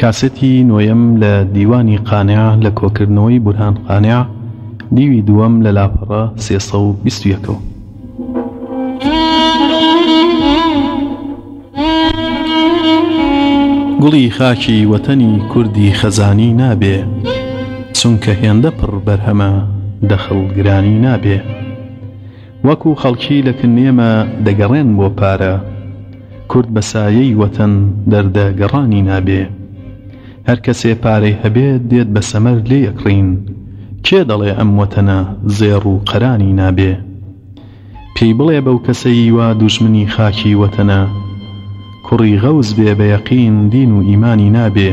کاسێتی نۆیەم لە دیوانی قانع لە کۆکردنەوەی بورهان قانع دیوی دووەم لە لاپەڕە سێ سەد و بیست و یەکەوە گوڵی خاکی وەتەنی کوردی خەزانی نابێ چونکە هێندە پڕ بەرهەمە دەخڵ گرانی نابێ وەکو خەڵکی لە کنێمە دەگەڕێن بۆ پارە کورد بە سایەی وەتەن دەردە گەڕانی نابێ هەر کەسێ پارەی هەبێت دێت بە سەمەر لێ یەکڕین کێ دەڵێ ئەم وەتەنە زێڕ و قەرانی نابێ پێی بڵێ بەو کەسەیی وا دوژمنی خاکی وەتەنە کوڕی غەوز بێ بە یەقین دین و ئیمانی نابێ.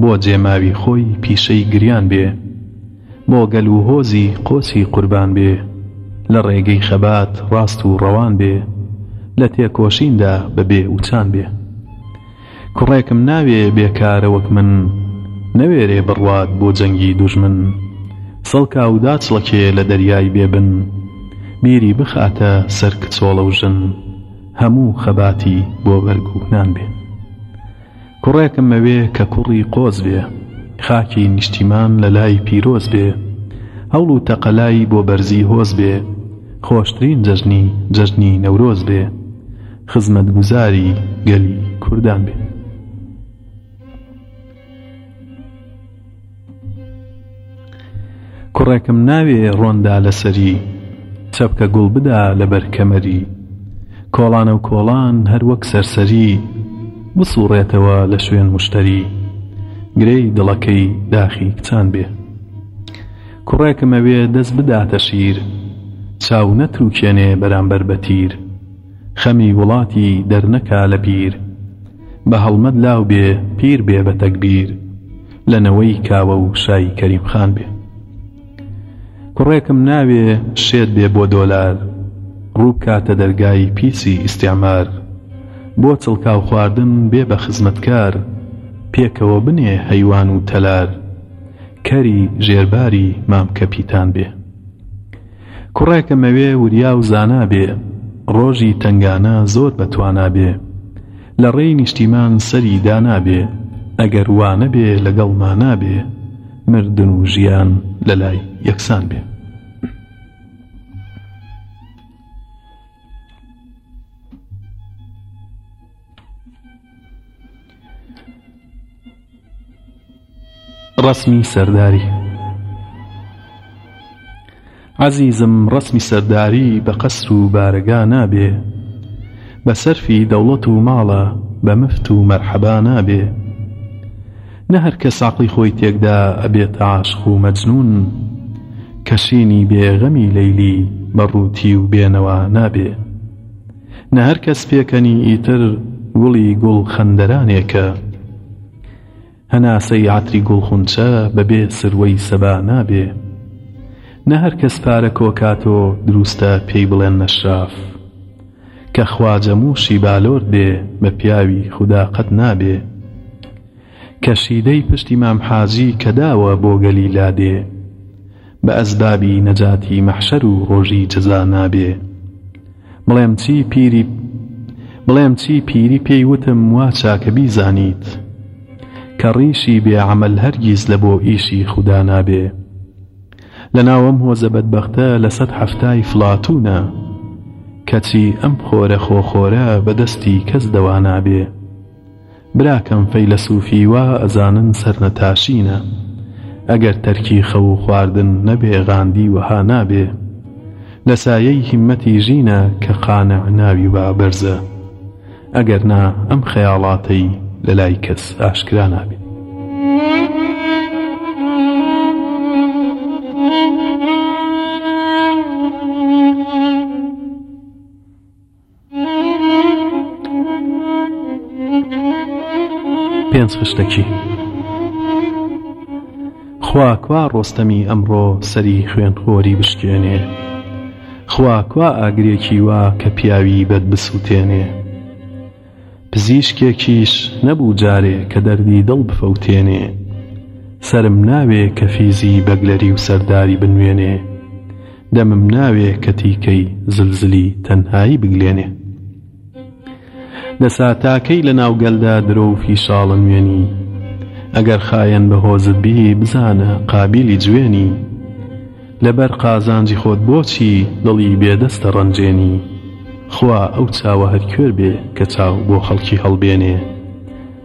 بۆ جێماوی خۆی پیشەی گریان بێ بۆ گەل و هۆزی قۆچی قوربان بێ لە ڕێگەی خەبات ڕاست و ڕەوان بێ لە تێکۆشیندا بە بێ وچان بێ کوڕێکم ناوێ بێ کارە وەک من نەوێرێ بڕوات بۆ جەنگی دوژمن سەڵکا و داچڵەکێ لە دەریای بێ بن بیری بخاتە سەر کچۆڵە و ژن هەموو خەباتی بۆ بەرگ و نان بێ. کوڕێکم ئەوێ کە کوڕی قۆز بێ خاکی نیشتیمان لە لای پیرۆز بێ هەوڵ و تەقەلای بۆ بەرزی هۆز بێ خۆشترین جەژنی جەژنی نەورۆز بێ خزمەتگوزاری گەلی کوردان بێ. کوڕێکم ناوێ ڕۆندا لەسەری چەپکە گوڵ بدا لەبەر کەمەری کۆڵانە و کۆڵان هەر وەک سەرسەری بسوڕێتەوە لە شوێن مشتری گرێی دڵەکەی داخی کچان بێ کوڕێکم ئەوێ دەست بداتە شیر چاو نەتروکێنێ بەرامبەر بە تیر خەمی وڵاتی دەرنەکا لە بیر بە هەڵمەت لاو بێ پیر بێ بە تەگبیر لە نەوەی کاوە و شای کەریم خان بێ کوڕێکم ناوێ شێت بێ بۆ دۆلار ڕووبکاتە دەرگای پیسی ئیسیعمار بۆ چڵکاو خواردن بێ بە خزمەتکار پێکەوە بنێ هەیوان و تەلار کەری ژێرباری مام کەپیتان بێ کوڕێکم ئەوێ وریا و زانا بێ ڕۆژی تەنگانە زۆر بە توانا بێ لە ڕێی نیشتیمان سەری دانا بێ ئەگەر وا نەبێ لەگەڵ مانا بێ مردن و ژیان لە لای یەکسان بێ. ڕەسمی سەرداری عەزیزم ڕەسمی سەرداری بە قەسر و بارەگا نابێ بە سەرفی دەوڵەت و ماڵە بە مفت و مەرحەبا نابێ نە هەر کەس عەقڵی خۆی تێکدا ئەبێتە عاشق و مەجنوون کە شینی بێ غەمی لەیلی بە ڕووتی و بێ نەوا نابێ نە هەر کەس پێکەنی ئیتر گوڵی گوڵ خەندەرانێکە هەناسەی عەتری گوڵ خونچە بە بێ سروەی سەبا نابێ نە هەر کەس پارە کۆکاتۆ دروستە پێی بڵێن نەشراف کە خواجە مووشی بالۆر بێ بە پیاوی خودا قەت نابێ کەشیدەی پشتی مام حاجی کە داوە بۆ گەلی لادێ بە ئەسبابی نەجاتی مەحشەر و ڕۆژی جەزا نابێ بڵێم چی پیری بڵێم چی پیری پێی وتم وا چاکە بیزانیت کە ڕیشی بێ عەمەل هەرگیز لە بۆ ئیشی خودا نابێ لە ناو ئەم هۆزە بەدبەختە لە سەد حەفتای فڵاتوونە کەچی ئەم خۆرە خۆخۆرە بە دەستی کەس دەوا نابێ براکەم فەیلەسوفی وا ئەزانن سەرنتاشینە ئەگەر تەرکی خەوو خواردن نەبێ غاندی وەها نابێ لە سایەی هیمەتی ژینە کە قانع ناوی وا بەرزە ئەگەر نا ئەم خەیاڵاتەی لە لای کەس ئاشکرا نابێ. پێنج خشتەکی خوا کوا ڕۆستەمی ئەمڕۆ سەری خوێن خۆری بشکێنێ خوا کوا ئاگرێکی وا کە پیاوی بەد بسووتێنێ پزیشکێکیش نەبوو جارێ کە دەردی دڵ بفەوتێنێ سرم ناوێ کە فیزی بەگلەری و سەرداری بنوێنێ دەمم ناوێ کە تیکەی زلزلی تەنهایی بگلێنێ لە ساتاکەی لە ناوگەلدا درۆ و فیشاڵە نوێنی ئەگەر خایەن بە هۆزت بی بزانە قابیلی جوێنی لەبەر قازانجی خۆت بۆچی دڵی بێدەستە ڕەنجێنی خوا ئەو چاوە هەر کوێر بێ کە چاو بۆ خەڵکی هەڵبێنێ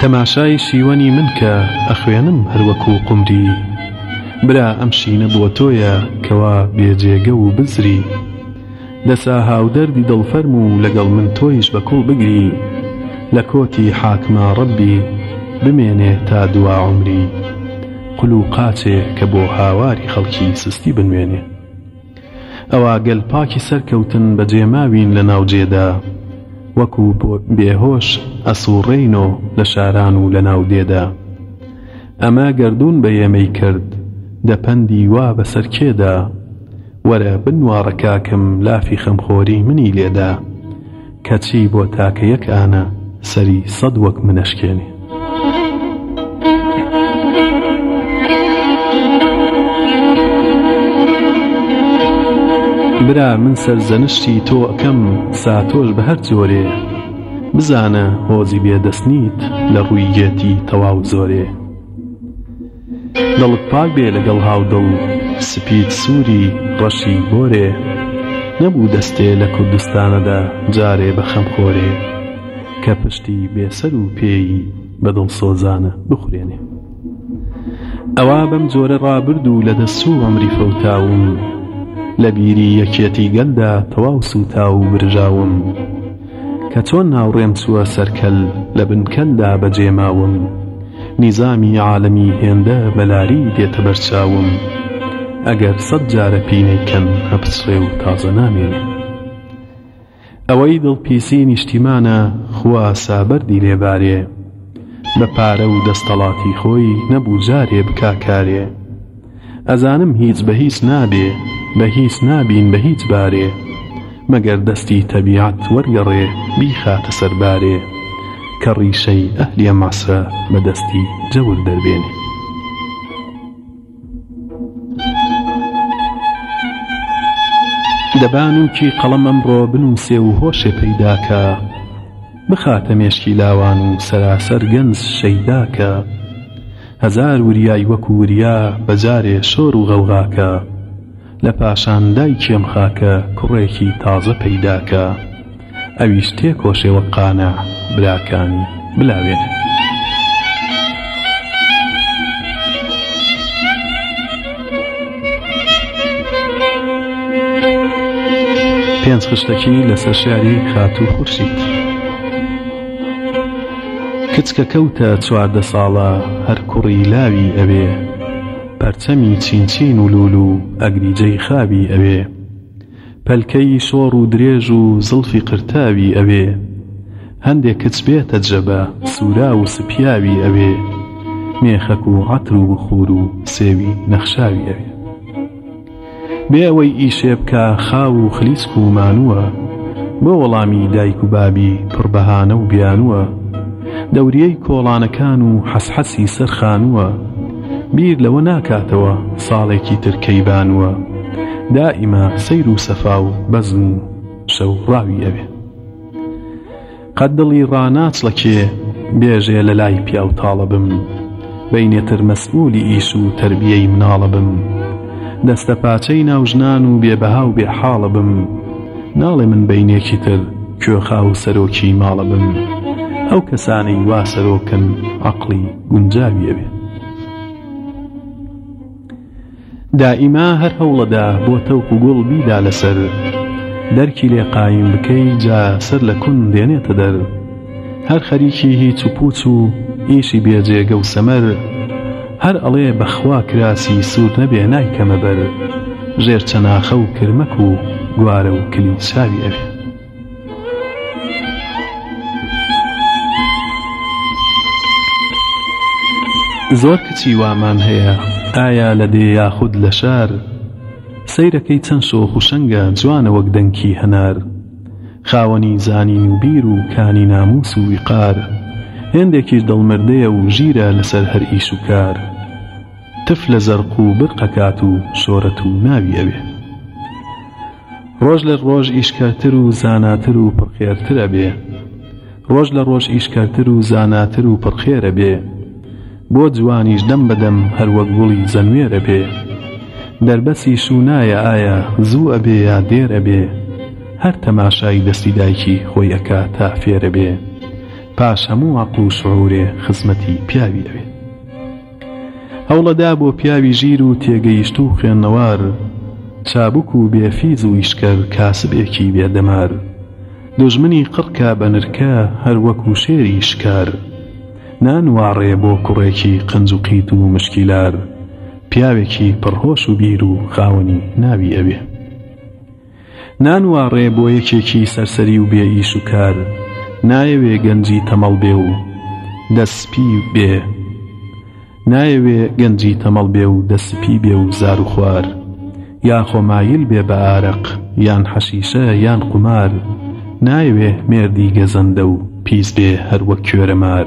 تەماشای شیوەنی من کە ئەخوێنم هەروەکو قمری برا ئەم شینە بۆ تۆیە کەوا بێجێگە و بزری دەسا هاودەردی دڵ فەرم و لەگەڵ من تۆیش بە کوڵ بگری لە کۆتی حاکما ڕەبی بمێنێ تا دوا عومری قول و قاچێ کە بۆ هاواری خەڵکی سستی بنوێنێ ئەوا گەل پاکی سەرکەوتن بە جێ ماوین لە ناو جێدا وەکو بێ هۆش ئەسوڕێینۆ لە شاران و لە ناو دێدا ئەمە گەردوون بە ئێمەی کرد دە پەندی وا بە سەر کێدا وەرە بنواڕە کاکم لافی خەمخۆری منی لێدا کەچی بۆ تاکە یەک ئانە سەری سەد وەک من ئەشکێنێ. برا من سەرزەنشتی تۆ ئەکەم ساتۆش بە هەر جۆرێ بزانە هۆزی بێدەست نیت لە ڕووی گێتی تەواو زۆرێ. دڵت پاک بێ لەگەڵ هاودڵ سپید سووری ڕەشی گۆرێ نەبوو دەستێ لە کوردستانەدا جارێ بە خەمخۆرێ کە پشتی بێ سەر و پێیی بە دڵسۆزانە بخورێنێ ئەوا بەم جۆرە ڕابرد و لە دەست و عەمری فەوتاوم لە بیری یەکێتی گەلدا تەواو سووتاو و برژاوم کە چۆن ناوڕێم چووە سەر کەل لە بن کەلدا بەجێ ماوم نیزامی عالەمی هێندە بە لاری دێتە بەر چاوم ئەگەر سەد جارە پینەی کەم هەپچڕێ و تازە نامێنێ ئەوەی دڵپیسی نیشتیمانە خوا سابەردی لێ بارێ بە پارە و دەستەڵاتی خۆی نەبوو جارێ بکا کارێ ئەزانم هیچ بە هیچ نابێ بە هیچ نابین بە هیچ بارێ مەگەر دەستی تەبیعەت وەرگەڕێ بیخاتە سەر بارێ کە ڕیشەی ئەهلی ئەم عەسرە بە دەستی جەور دەربێنێ دەبانووکی قەڵەم ئەمڕۆ بنووسێ و هۆشێ پەیدا کە بخاتە مێشکی لاوان و سەراسەر گەنج شەیدا کە هەزار وریای وەکو وریا بە جارێ شۆر و غەوغاکە لە پاشان دایکی ئەم خاکە کوڕێکی تازە پەیداکە ئەویش تێکۆشێ وەک قانع براکانی بلاوێنێ. پێنج خشتەکی لەسەر شاری خاتوو خورشید. کچ کە کەوتە چواردە ساڵە هەر کوڕی لاوی ئەوێ پەرچەمی چین چین و لول و ئەگریجەی خاوی ئەوێ پەلکەی شۆڕ و درێژ و زڵفی قرتاوی ئەوێ هەندێ کچ بێتە جەبە سوراو و سپیاوی ئەوێ مێخەک و عەتر و بخور و سێوی نەخشاوی ئەوێ. بێ ئەوەی ئیشێ بکە خاو و خلیسک و مانووە بۆ وەڵامی دایک و بابی پڕبەهانە و بیانووە دەوریەی کۆڵانەکان و حەسحەسی سەر خانووە بیر لەوە ناکاتەوە ساڵێکی تر کەیبانووە دائیمە سەیر و سەفا و بەزم و شەو ڕاوی ئەوێ قەت دڵی ڕاناچڵەکێ بێژێ لە لای پیاو تاڵە بم بینێتر مەسئولی ئیش و تەربیەی مناڵە بم دەستە پاچەی ناو ژنان و بێ بەها و بێ حاڵە بم ناڵێ من بینێکی تر کوێخا و سەرۆکی ماڵە بم ئەو کەسانەی وا سەرۆکن عەقڵی گونجاوی ئەوێ. دائیما هەر هەوڵەدا بۆ تەوک و گوڵ بیدا لەسەر دەرکی لێ قایم بکەی جا سەر لە کون دێنێتە دەر هەر خەریکی هیچ و پوچ و ئیشی بێ جێگە و سەمەر هەر ئەڵێ بە خوا کراسی سوور نەبێ نایکەمە بەر ژێر چەناخە و کرمەک و گوارە و کلیل چاوی ئەوێ زۆر کچی وامان هەیە ئایا لە دێ یاخود لە شار سەیرەکەی چەند شۆخ و شەنگە جوانە وەک دەنکی هەنار خاوەنی زانین و بیر و کانی ناموس و ویقار هێندێکیش دڵمردەیە و ژیرە لەسەر هەر ئیش و کار تف لە زەرق و برقەکات و شۆرەت و ناوی ئەوێ ڕۆژ لە ڕۆژ ئیشکەرتر و زاناتر و پڕخێرتر ئەبێ ڕۆژ لە ڕۆژ ئیشکەرتر و زاناتر و پڕخێر ئەبێ بۆ جوانیش دەم بە دەم هەر وەک گوڵی زەنوێر ئەبێ دەربەسی شوونایە ئایا زوو ئەبێ یا دێر ئەبێ هەر تەماشای دەستی دایکی خۆی ئەکا تا فێر ئەبێ پاش هەموو عەقڵ و شعوورێ خزمەتی پیاوی ئەوێ هەوڵەدا بۆ پیاوی ژیر و تێگەیشتوو و خوێنەوار، چابوک و بێ فیز و ئیشکەر کاسبێکی بێ دەمار. دوژمنی قڕ کا بە نرکە هەر وەکوو شێری شکار. نانواڕێ بۆ کوڕێکی قنج و قیت و مشکی لار. پیاوێکی پڕ هۆش و بیر و خاوەنی ناوی ئەوێ. نانواڕێ بۆ یەکێکی سەرسەری و بێ ئیش و کار نایەوێ گەنجی تەمەڵ بێ و دەست سپی بێ نایەوێ گەنجی تەمەڵ بێ و دەست سپی بێ و زار و خوار یاخۆ مایل بێ بە ئارەق یان حەشیشە یان قومار نایەوێ مێردی گەزەندە و پیس بێ هەر وەک کوێرە مار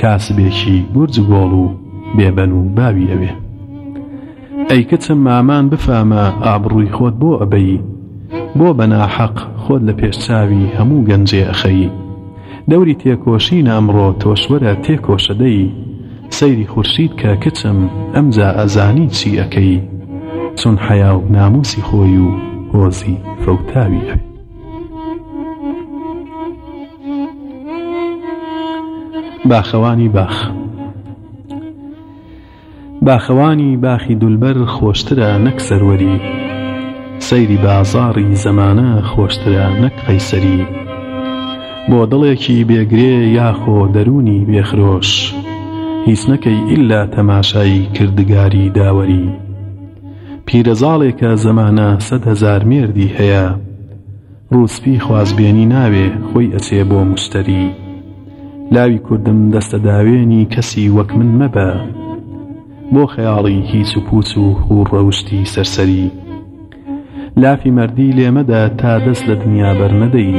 کاسبێکی گورج گۆڵ و بێ بەن و باوی ئەوێ. ئەی کچم مامان بفامە ئابڕوی خۆت بۆ ئەبەی بۆ بەناحەق خۆت لە پێش چاوی هەموو گەنجێ ئەخەی دەوری تێکۆشین ئەمڕۆ تۆش وەرە تێکۆشە دەی سەیری خورشید کە کچم ئەمجا ئەزانی چی ئەکەی چون حەیا و ناموسی خۆی و هۆزی فەوتاوی ئەوێ باخەوانی باخ. باخەوانی باخی دولبەر خۆشترە نەک سەروەری سەیری بازاڕی زەمانە خۆشترە نەک قەیسەری بۆ دڵێکی بێ گرێ یاخۆ دەروونی بێ خرۆش هیچ نەکەی ئیلا تەماشایی کردگاری داوەری پیرەزاڵێکە زەمانە سەد هەزار مێردی هەیە ڕووسپی خوازبێنی ناوێ خۆی ئەچێ بۆ موشتەری لاوی کوردم دەستە داوێنی کەسی وەک من مەبە بۆ خەیاڵی هیچ و پوچ و هوڕ ڕەوشتی سەرسەری لافی مەردی لێ مەدە تا دەست لە دنیا بەر نەدەی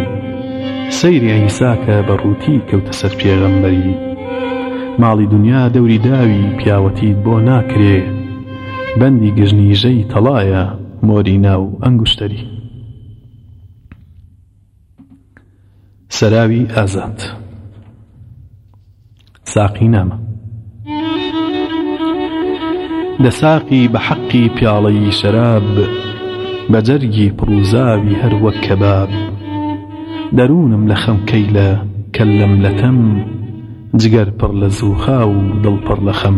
سەیری عیسا کە بە ڕووتی کەوتە سەر پێغەمبەری ماڵی دنیا دەوری داوی پیاوەتیت بۆ ناکرێ بەندی گژنیژەی تەڵایە مۆری ناو ئەنگوشتەری سەراوی ئازاد ساقی نامە لە ساقی بە حەقی پیاڵەی شەراب بە جەرگی پڕوزاوی هەر وەک کەباب دەروونم لە خەم کەیلە کەللەم لەتەم جگەر پڕ لە زووخاو و دڵ پڕ لە خەم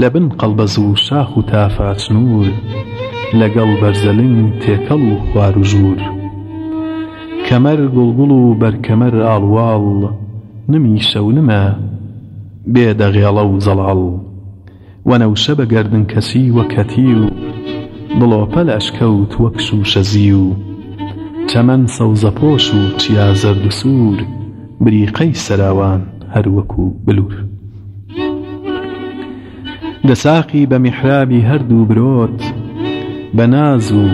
لە بن قەڵبەز و شاخ و تافا چنوور لەگەڵ بەرزەلنگ تێکەڵ و خوار و ژوور کەمەر گوڵگوڵ و بەر کەمەر ئاڵواڵ نمیشە و نمە بێ دەغێڵە و زەڵاڵ وەنەوشە بە گەردنکەشی وەک هەتیو دڵۆپە لە ئەشکەوت وەک شووشە زیو چەمەن سەوزەپۆش و چیا زەرد و سوور بریقەی سەراوان هەر وەکوو بلوور. دەساقی بە میحرابی هەردوو برۆت بە ناز و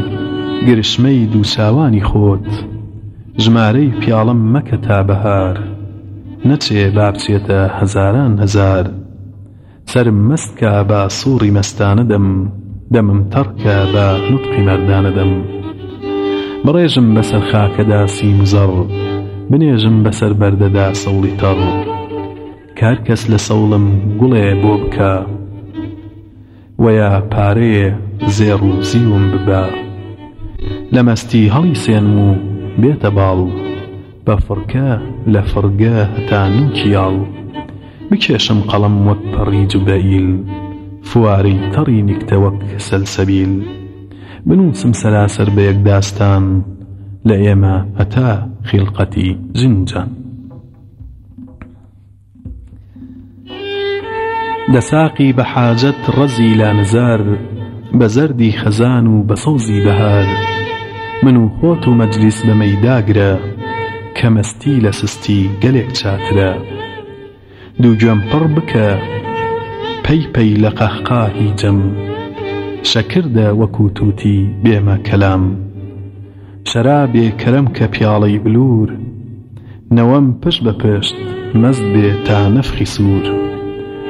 گرشمەی دوو چاوانی خۆت ژمارەی پیاڵەم مەکە تا بەهار نەچێ با بچێتە هەزاران هەزار سەرم مەست کا با سوڕی مەستانە دەم دەمم تەڕ کە با نوتقی مەردانە دەم بڕێژم بەسەر خاکەدا سیم و زەڕ بنێژم بەسەر بەردەدا سەوڵی تەڕ کار کەس لە سەوڵم گوڵێ بۆ بکا وەیا پارەیێ زێڕ و زیوم ببا لە مەستی هەڵی سێنم و بێتە باڵ بە فڕکە لە فڕگە هەتا نوکیاڵ بکێشم قەڵەم وەک پەڕی جوبرەئیل فوارەی تەڕی نیکتە وەک سەلسەبیل بنووسم سەراسەر بە یەک داستان لە ئێمە هەتا خیڵقەتی جنجان. لە ساقی بە حاجەت ڕەزی لانزار بە زەردی خەزان و بە سەوزی بەهار من و خۆت و مەجلیس بەمەی داگرە کە مەستی لە سستی گەلێک چاترە دوو گوێم پڕ بکە پەی پەی لە قەهقاهی جەم شەکردە وەکوو تووتی بێمە کەلام شەرابێ کەرم کە پیاڵەی بلور. نەوەم پشت بە پشت مەست بێ تا نەفخی سور.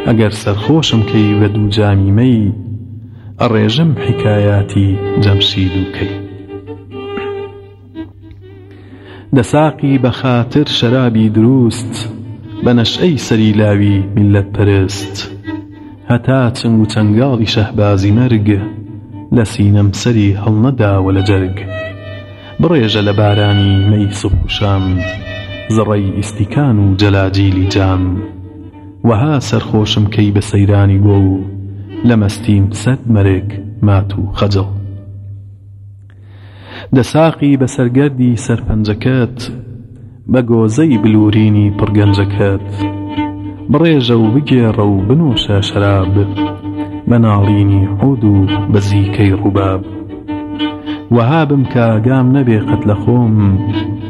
ئەگەر سەرخۆشم کەی بە دوو جامی مەی، ئەڕێژم حیکایاتی جەمشید و کەی. دە ساقی بە خاتر شەرابی دروست، بە نەشئەی سەری لاوی میللەت پەرست. هەتا چنگ و چەنگاڵی شەهبازی مەرگ لە سینەم سەری هەڵنەداوە لە جەرگ بڕێژە لە بارانی مەی سبح و شام زڕەی ئیستیکان و جەلاجیلی جام وەها سەرخۆشم کەی بە سەیرانی گوڵ لە مەستیم سەد مەرگ مات و خەجڵ. دە ساقی بە سەر گەردی سەرپەنجەکەت بە گۆزەی بلورینی پڕ گەنجەکەت بڕێژە و بگێڕە و بنۆشە شەراب بە ناڵینی عود و بە زیکەی ڕوباب وەها بمکە ئاگام نەبێ قەت لە خۆم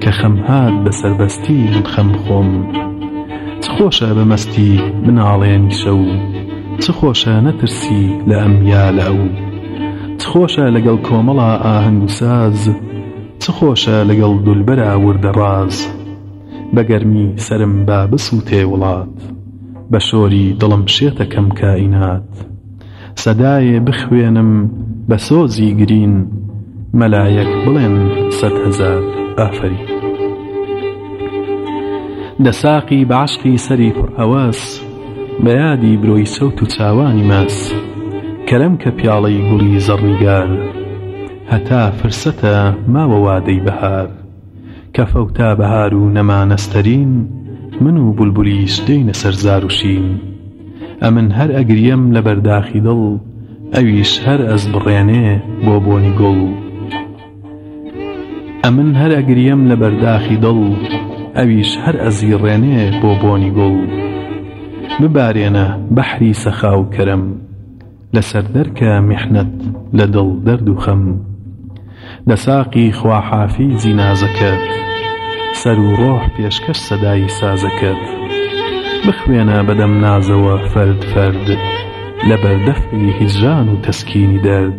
کە خەم هات بە سەربەستی من خەم خۆم چ خۆشە بە مەستی بناڵێنی شەو چ خۆشە نەترسی لە ئەم یا لە ئەو چ خۆشە لەگەڵ کۆمەڵە ئاهەنگ و ساز چ خۆشە لەگەڵ دولبەرە وردە ڕاز بە گەرمی سەرم با بسووتێ وڵات بە شۆری دڵم شێتەکەم کائینات سەدایێ بخوێنم بە سۆزی گرین مەلایەک بڵێن سەد هەزار ئافەرین لە ساقی بە عەشقی سەری پڕ هەوەس بە یادی برۆی سەوت و چاوانی مەس کەرەم کە پیاڵەی گوڵی زەڕنیگار هەتا فرسەتە ماوە وادەی بەهار کە فەوتا بەهار و نەما نەستەرین من و بولبولیش دێینە سەر زار و شین ئەمن هەر ئەگریەم لەبەر داخی دڵ ئەویش هەر ئەزبڕێنێ بۆ بۆنی گوڵ ئەمن هەر ئەگریم لە بەرداخی دڵ ئەویش هەر ئەزیڕێنێ بۆ بۆنی گوڵ ببارێنە بەحری سەخا و کەرەم لەسەر دەرکە میحنەت لە دڵ دەرد و خەم لە ساقی خواحافیزی نازەکەت سەر و ڕۆح پێشکەش سەدای سازەکەت بخوێنە بەدەم نازەوە فەرد فەرد لە بەردەفری هیجران و تەسکینی دەرد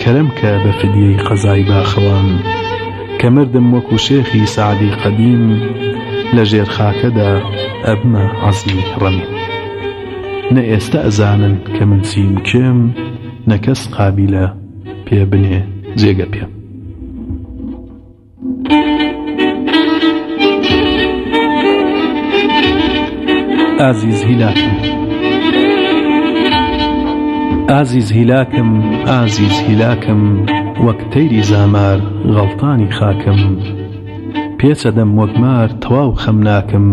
کەرم کە بە فدیەی قەزای باخەوان کە مردم وەکو شێخی سەعدی قەدیم لە ژێر خاکەدا ئەبمە عەزمی ڕەمیم نە ئێستە ئەزانن کە من چیم کێم نە کەس قابیلە پێ بنێ جێگە پێم ئازیز هیلاکم ئازیز هیلاکم ئازیز هیلاکم وەک تەیری زامار غەڵتانی خاکم پێچە دەم وەگمار تەواو خەم ناکم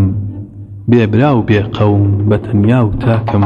بێبرا و بێقەوم بە تەنیا و تاکم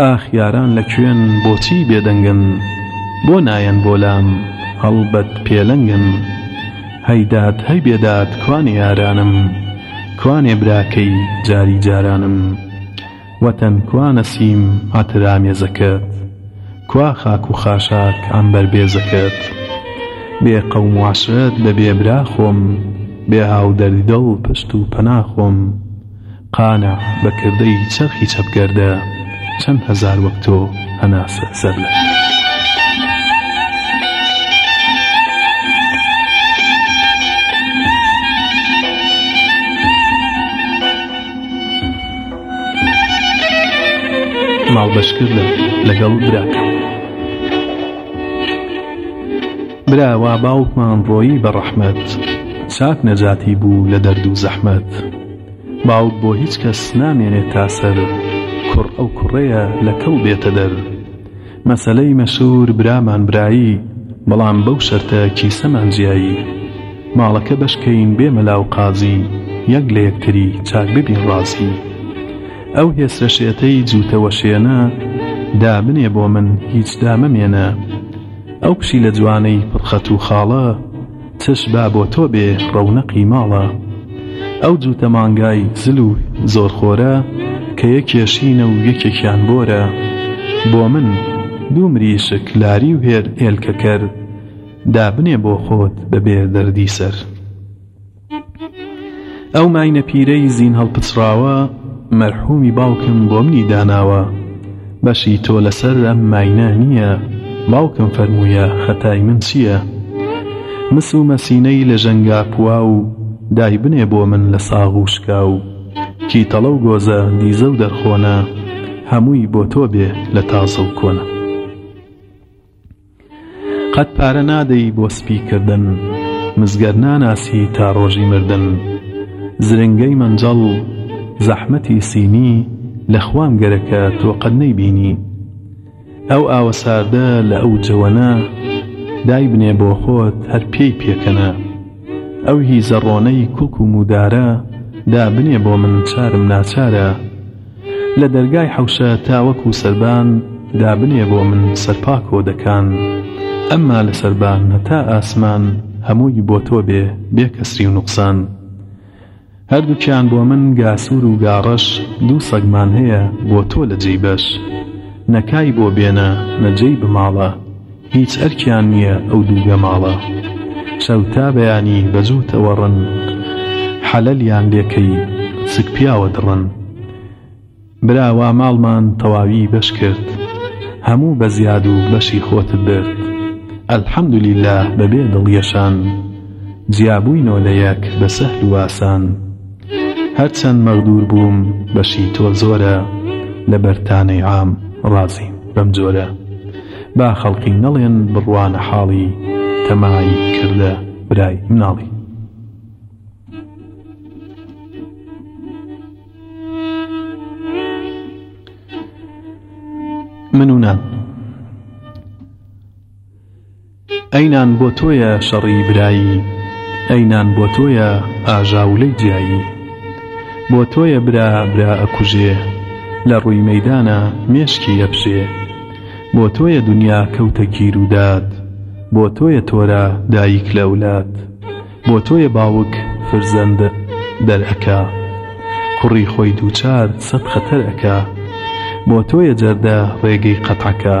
ئاخ یاران لە کوێن بۆچی بێدەنگن بۆ نایەن بۆ لام هەڵبەت پێلەنگن هەی داد هەی بێداد کوانێ یارانم کوانێ براکەی جاری جارانم وەتەن کوا نەسیم عەتر ئامێزەکەت کوا خاک و خاشاک عەمبەر بێزەکەت بێ قەوم و عەشرەت بە بێ برا خۆم بێ هاو دەردی دڵ پشت و پەنا خۆم قانع بە کردەی چەرخی چەپ گەردە چەند هەزار وەک تۆ هەناسە سەر لەش. ماڵبەشکردن لەگەڵ براکەم براوا باوکمان ڕۆیی بە ڕەحمەت چاک نەجاتی بوو لە دەرد و زەحمەت باوک بۆ هیچ کەس نامێنێ تا سەر کوڕ ئەو کوڕەیە لە کڵ بێتە دەر مەسەلەی مەشوور برامان برایی بەڵام بەو شەرتە کیسەمان جیایی ماڵەکە بەش کەین بێ مەلا و قازی یەک لە یەکتری چاک ببین ڕازی ئەو هێسرە شێتەی جووتە وەشێنە دابنێ بۆ من هیچ دامەمێنە ئەو پشیلە جوانەی پڕ خەت و خاڵە چش با بۆ تۆ بێ ڕەونەقی ماڵە ئەو جووتە مانگای زل و زۆر خۆرە کە یەکێ شینە و یەکێکیان بۆرە بۆ من دوو مریشک لاری و هێر ئێلکەکەر دابنێ بۆ خۆت بە بێ دەردی سەر. ئەو ماینە پیرەی زین هەڵپچڕاوە مەرحومی باوکم بۆ منی داناوە بەشی تۆ لەسەر ئەم ماینە نییە باوکم فەرموویە خەتای من چییە مس و مەسینەی لە ژەنگا پوا و دای بنێ بۆ من لە ساغ و شکاو کیتەڵە و گۆزە دیزە و دەرخۆنە هەمووی بۆ تۆ بێ لە تازە و کۆنە. قەت پارە نادەی بۆ سپی کردن مزگەر ناناسی تا ڕۆژی مردن زرنگەی مەنجەڵ زەحمەتی سینی لە خوام گەرەکە تۆ قەت نەیبینی ئەو ئاوە ساردە لە ئەو جەوەنە دایبنێ بۆ خۆت هەر پێی پێکەنە ئەو هیزە ڕۆنەی کوڵک و مودارە دابنێ بۆ من چارم ناچارە لە دەرگای حەوشە تاوەکو سەربان دابنێ بۆ من سەرپا کۆدەکان ئەمما لە سەربان هەتا ئاسمان هەمووی بۆ تۆ بێ بێ کەسری و نوقسان هەردووکیان بۆ من گاسوور و گاڕەش دوو سەگمان هەیە بۆ تۆ لە جێی بەش نە کای بۆ بێنە نە جێی بماڵە هیچ ئەرکیان نییە ئەو دوو گەماڵە شەو تا بەیانی بە زوو تەوەڕن حەلەلیان لێکەی سک پیاوە دڕن برا وا ماڵمان تەواوی بەش کرد هەموو بە زیاد و بەشی خۆتت برد الحمدللە بە بێ دڵیەشان جیابووینۆ لە یەک بە سەهل و ئاسان هەرچەند مەغدور بووم بەشی تۆ زۆرە لە بەرتانەی عام ڕازیم بەم جۆرە با خەڵکی نەڵێن بڕوانە حاڵی تەمای کردە برای مناڵی. منونان ئەی نان بۆ تۆیە شەڕی برایی ئەی نان بۆ تۆیە ئاژاولەی جیایی بۆ تۆیە برا برا ئەکوژێ لە ڕووی مەیدانا مێشکی ئەپشێ بۆ تۆیە دونیا کەوتە گیروداد بۆ تۆیە تۆرا دایک لە ئەولاد بۆ تۆیە باوک فرزەند دەرئەکا کوڕی خۆی دووچار سەد خەتەر ئەکا بۆ تۆیە جەردە ڕێگەی قەتعەکا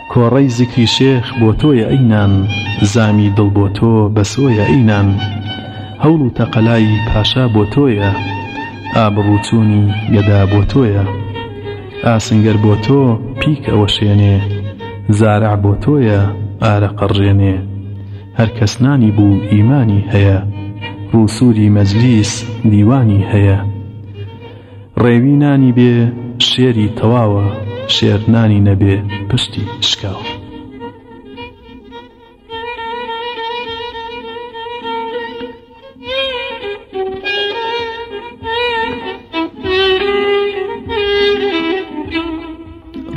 کۆڕەی زیکری شێخ بۆ تۆیە ئەی نان زامی دڵ بۆ تۆ بەسۆیە ئەی نان هەوڵ و تەقەلای پاشا بۆ تۆیە ئابڕوو چوونی گەدا بۆ تۆیە ئاسنگەر بۆ تۆ پیک ئەوەشێنێ زارع بۆ تۆیە ئارەق ئەڕژێنێ هەر کەس نانی بوو ئیمانی هەیە ڕوو سووری مەجلیس دیوانی هەیە ڕێوی نانی بێ شێری تەواوە شێر نانی نەبێ پشتی شکاوە.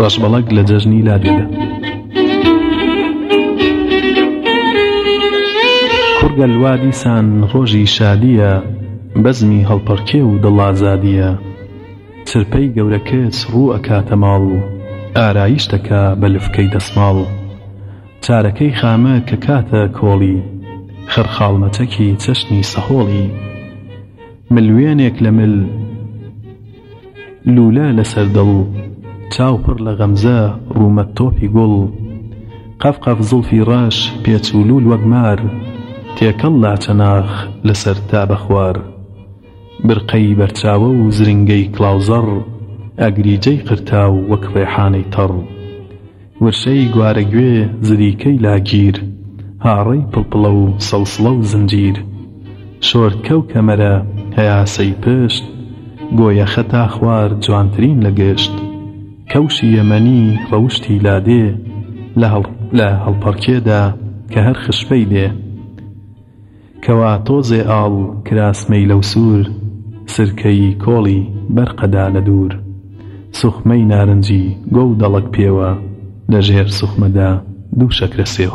ڕەشبەڵەک لە جەژنی لادێدا کوڕگەل وا دیسان ڕۆژی شادیە بەزمی هەڵپەڕکێ و دڵازادیە چرپەی گەورە کچ ڕوو ئەکاتە ماڵ و ئارایش دەکا بە لفکەی دەسماڵ چارەکەی خامە کە کاتە کۆڵی خەرخاڵمەچەکی چەشنی سەهۆڵی ملوێنێک لە مل لوولە لەسەر دڵ چاو پڕ لە غەمزە ڕوومەت تۆپی گوڵ قەف قەف زوڵفی ڕەش پێچ و لوول وەک مار تێکەڵ لاچە ناخ لەسەر تا بە خوار برقەی بەرچاوە و زرنگەی کڵاوزەڕ ئەگری جێی قرتاو وەک ڕێحانەی تەڕ ورچەی گوارەگوێ زریکەی لاگیر هاڕەی پڵپڵە و سڵسڵە و زنجیر شۆردکە و کەمەرە هەیاسەی پشت گۆیە خەتا خوار جوانترین لە گشت کەوشی یەمەنی ڕەوشتی لادێ لە هەڵپەڕکێدا کە هەر خشپەی دێ کوا تۆزێ ئاڵ کراس مەیلەو سوور سرکەیی کۆڵی بەرقە دا لە دوور سوخمەی نارنجی گۆ و دەڵەک پێوە لە ژێر سوخمە دا دوو شەکرە سێو.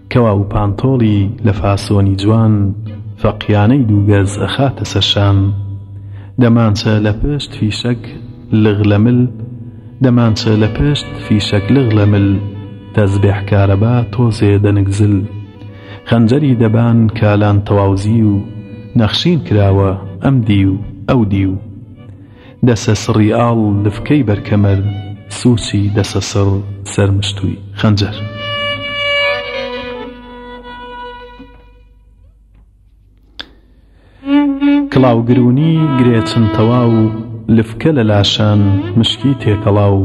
کوا و پانتۆڵی لە فاسۆنی جوان فەقیانەی دوو گەز ئەخاتە سەر شان دەمانچە لە پشت فیشەک لغ لە مل دەمانچە لە پشت فیشەک لغ لە مل تەزبێح کارەبا تۆزێ دەنک زل خەنجەری دەبان کالان تەواو زیو نەخشین کراوە ئەم دیو ئەو دیو دەسە سڕی ئاڵ لفکەی بەر کەمەر سووچی دەسە سڕ سەر مشتووی خەنجەر. کڵاوگرونی گرێچن تەواو لفکە لە لاشان مشکی تێکەڵاو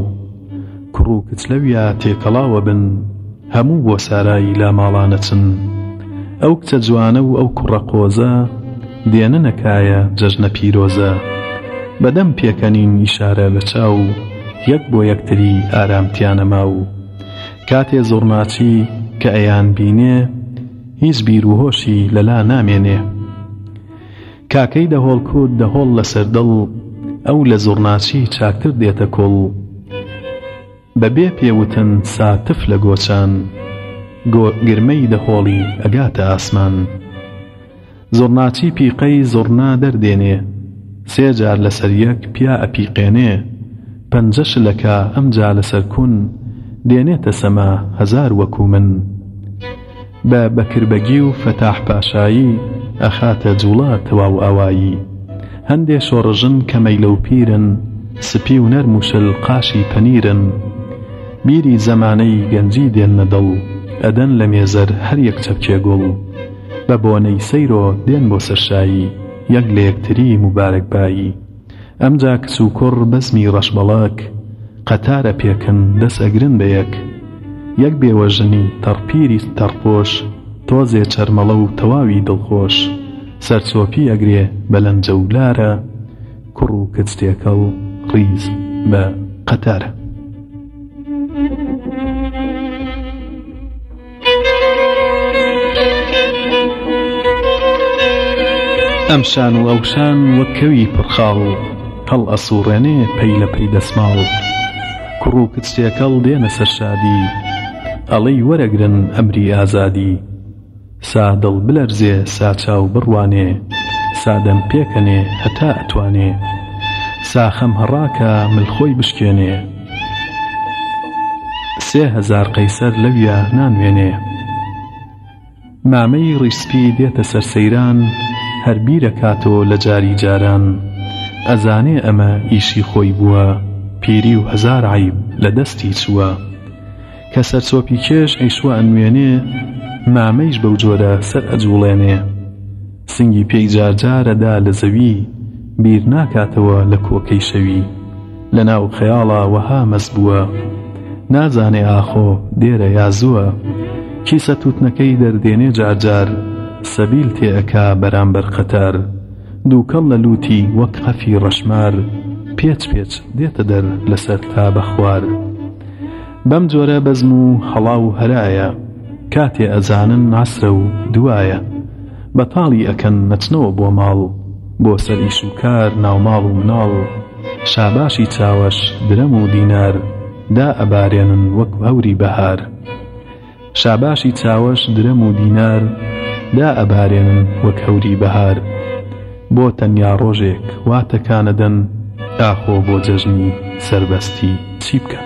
کوڕ و کچ لەویا تێکەڵاوە بن، هەموو بۆ سارایی لا ماڵانە چن ئەو کچە جوانە و ئەو کوڕە قۆزە دێننە کایە جەژنە پیرۆزە بە دەم پێکەنین ئیشارە لە چاو و یەک بۆ یەکتری ئارامتیانەما و کاتێ زوڕناچی کە ئەیان بینێ هیچ بیر و هۆشی لە لا نامێنێ کاکەی دەهۆڵ کوت دەهۆڵ لە سەر دڵ ئەو لە زوڕناچی چاکتر دێتە کۆڵ بە بێ پێ وتن سا تف لە گۆچان گۆ گرمەی دە هۆڵی ئەگاتە ئاسمان زوڕناچی پیقەی زوڕنا دەر دێنێ سێ جار لە سەر یەک پیا ئەپیقێنێ پەنجە شلەکا ئەمجا لە سەر کون دێنێتە سەما هەزار وەکوو من بە بەکربەگی و فەتاح پاشایی ئەخاتە جوڵە تەواو ئاوایی هەندێ شۆڕژن کە مەیلە و پیرن سپی و نەرم و شل قاشی پەنیرن بیری زەمانەی گەنجی دێننە دڵ ئەدەن لە مێزەر هەر یەک چەپکێ گوڵ بە بۆنەی سەیرۆ دێن بۆ سەرشایی یەک لە یەکتری موبارەک بایی ئەمجا کچ و کوڕ بەزمی ڕەشبەڵەک قەتارە پێکن دەس ئەگرن بە یەک یەک بێوەژنی تەڕ پیری تەڕپۆش تۆزێ چەرمەڵە و تەواوی دڵخۆش سەر چۆپی ئەگرێ بە لەنجە و لارە کوڕ و کچ تێکەڵ ڕیز بە قەتارە. ئەم شان و ئەوشان وەک کەوی پڕخاڵ هەڵ ئەسووڕێنێ پەی لە پەی دەسماڵ کوڕ و کچ تێکەڵ دێنە سەر شادی ئەڵێی وەرەگرن ئەمری ئازادی سا دڵ بلەرزێ سا چاو بڕوانێ سا دەم پێکەنێ هەتا ئەتوانێ سا خەم هەڕاکا مل خۆی بشکێنێ سێ هەزار قەیسەر لەویا نانوێنێ مامەی ڕیش سپی دێتە سەر سەیران هەر بیرەکاتۆ لە جاری جاران ئەزانێ ئەمە ئیشی خۆی بووە پیری و هەزار عەیب لە دەستی چووە کە سەرچۆپیکێش ئیشوە ئەنوێنێ، مامەیش بەو جۆرە سەر ئەجووڵێنێ. سنگی پێی جار جار ئەدا لە زەوی، بیر ناکاتەوە لە کۆکەی شەوی. لە ناو خەیاڵا وەها مەست بووە، نازانێ ئاخۆ دێرە یا زووە. کیسە تووتنەکەی دەردێنێ جار جار، سەبیل تێ ئەکا بەرامبەر قەتار. دووکەڵ لە لووتی وەک قەفی ڕەشمار، پێچ پێچ دێتە دەر لە سەر تا بە خوار. بەم جۆرە بەزم و هەڵا و هەرایە کاتێ ئەزانن عەسرە و دوایە بەتاڵی ئەکەن نەچنەوە بۆ ماڵ بۆ سەر ئیش و کار ناوماڵ و مناڵ شاباشی چاوەش درەم و دینار دا ئەبارێنن وەکو هەوری بەهار. شاباشی چاوەش درەم و دینار دا ئەبارێنن وەک هەوری بەهار بۆ تەنیا ڕۆژێک وا تەکانە دەن ئاخۆ بۆ جەژنی سەربەستی چی بکەن